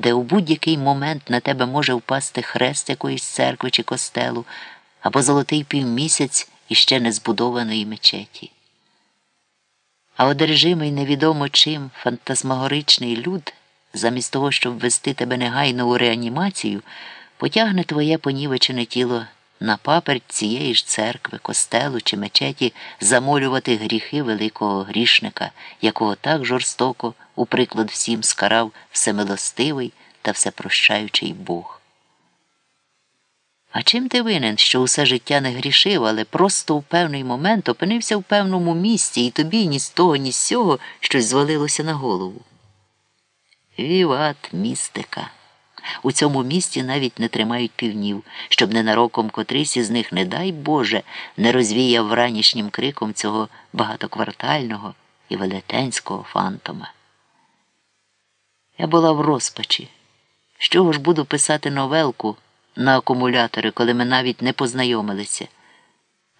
де у будь-який момент на тебе може впасти хрест якоїсь церкви чи костелу, або золотий півмісяць іще не збудованої мечеті. А одержимий невідомо чим фантасмагоричний люд, замість того, щоб вести тебе негайно у реанімацію, потягне твоє понівечене тіло на паперть цієї ж церкви, костелу чи мечеті замолювати гріхи великого грішника, якого так жорстоко, у приклад всім скарав всемилостивий та всепрощаючий Бог. А чим ти винен, що усе життя не грішив, але просто у певний момент опинився в певному місці, і тобі ні з того, ні з сього щось звалилося на голову? Віват, містика. У цьому місті навіть не тримають півнів, щоб ненароком котрийсь із них, не дай Боже, не розвіяв вранішнім криком цього багатоквартального і велетенського фантома. Я була в розпачі. З чого ж буду писати новелку на акумулятори, коли ми навіть не познайомилися?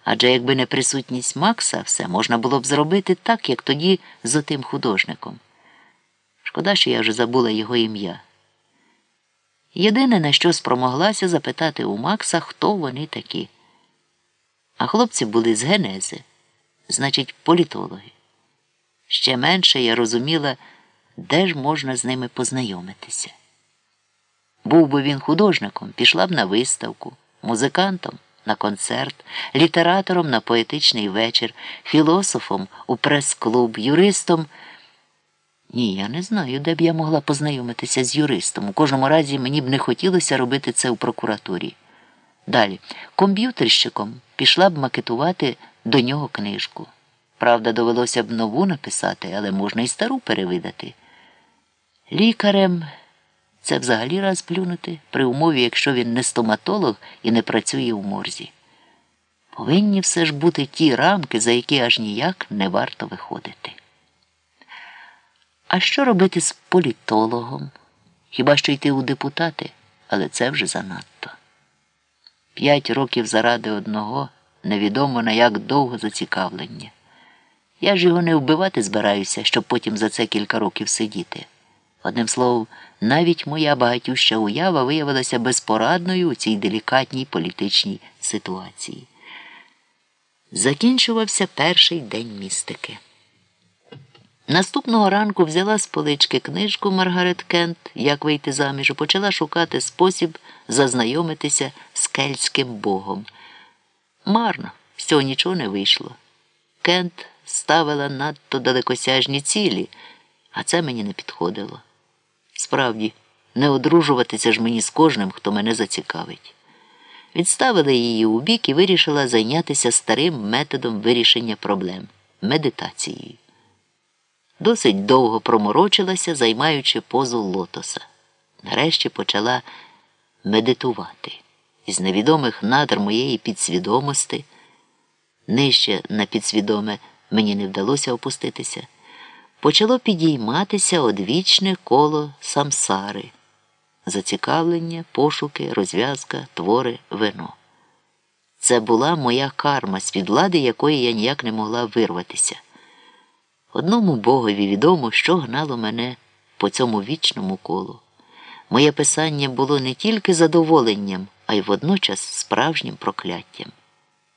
Адже якби не присутність Макса, все можна було б зробити так, як тоді з отим художником. Шкода, що я вже забула його ім'я. Єдине, на що спромоглася запитати у Макса, хто вони такі. А хлопці були з Генези, значить, політологи. Ще менше я розуміла, де ж можна з ними познайомитися. Був би він художником, пішла б на виставку, музикантом на концерт, літератором на поетичний вечір, філософом у прес-клуб, юристом. Ні, я не знаю, де б я могла познайомитися з юристом. У кожному разі мені б не хотілося робити це у прокуратурі. Далі, комп'ютерщиком пішла б макетувати до нього книжку. Правда, довелося б нову написати, але можна і стару перевидати. Лікарем це взагалі раз плюнути, при умові, якщо він не стоматолог і не працює у морзі. Повинні все ж бути ті рамки, за які аж ніяк не варто виходити. А що робити з політологом? Хіба що йти у депутати, але це вже занадто. П'ять років заради одного невідомо на як довго зацікавлення. Я ж його не вбивати збираюся, щоб потім за це кілька років сидіти. Одним словом, навіть моя багатюща уява виявилася безпорадною у цій делікатній політичній ситуації. Закінчувався перший день містики. Наступного ранку взяла з полички книжку Маргарет Кент, як вийти заміж, і почала шукати спосіб зазнайомитися з кельтським богом. Марно, з цього нічого не вийшло. Кент ставила надто далекосяжні цілі, а це мені не підходило. Справді, не одружуватися ж мені з кожним, хто мене зацікавить. Відставила її у бік і вирішила зайнятися старим методом вирішення проблем медитацією. Досить довго проморочилася, займаючи позу лотоса. Нарешті почала медитувати із невідомих надр моєї підсвідомості. Нижче на підсвідоме мені не вдалося опуститися. Почало підійматися одвічне коло самсари, зацікавлення, пошуки, розв'язка, твори, вино. Це була моя карма, з під влади якої я ніяк не могла вирватися. Одному богові відомо, що гнало мене по цьому вічному колу. Моє писання було не тільки задоволенням, а й водночас справжнім прокляттям.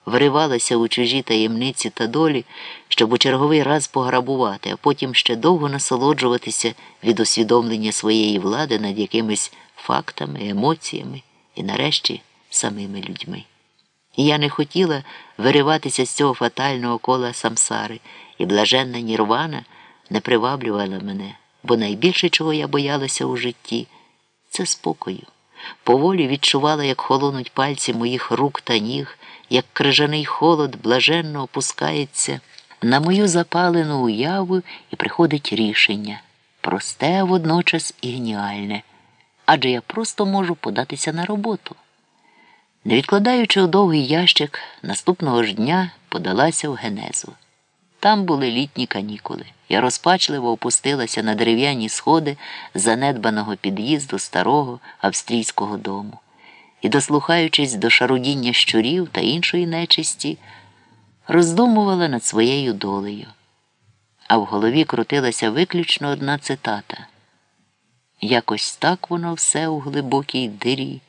Виривалася у чужі таємниці та долі, щоб у черговий раз пограбувати, а потім ще довго насолоджуватися від усвідомлення своєї влади над якимись фактами, емоціями і, нарешті, самими людьми. І я не хотіла вириватися з цього фатального кола самсари, і блаженна нірвана не приваблювала мене, бо найбільше, чого я боялася у житті, це спокою. Поволі відчувала, як холонуть пальці моїх рук та ніг, як крижаний холод блаженно опускається на мою запалену уяву і приходить рішення просте, водночас і геніальне. Адже я просто можу податися на роботу. Не відкладаючи у довгий ящик, наступного ж дня подалася в генезу. Там були літні канікули. Я розпачливо опустилася на дерев'яні сходи занедбаного під'їзду старого австрійського дому і, дослухаючись до шарудіння щурів та іншої нечисті, роздумувала над своєю долею. А в голові крутилася виключно одна цитата. Якось так воно все у глибокій дирі.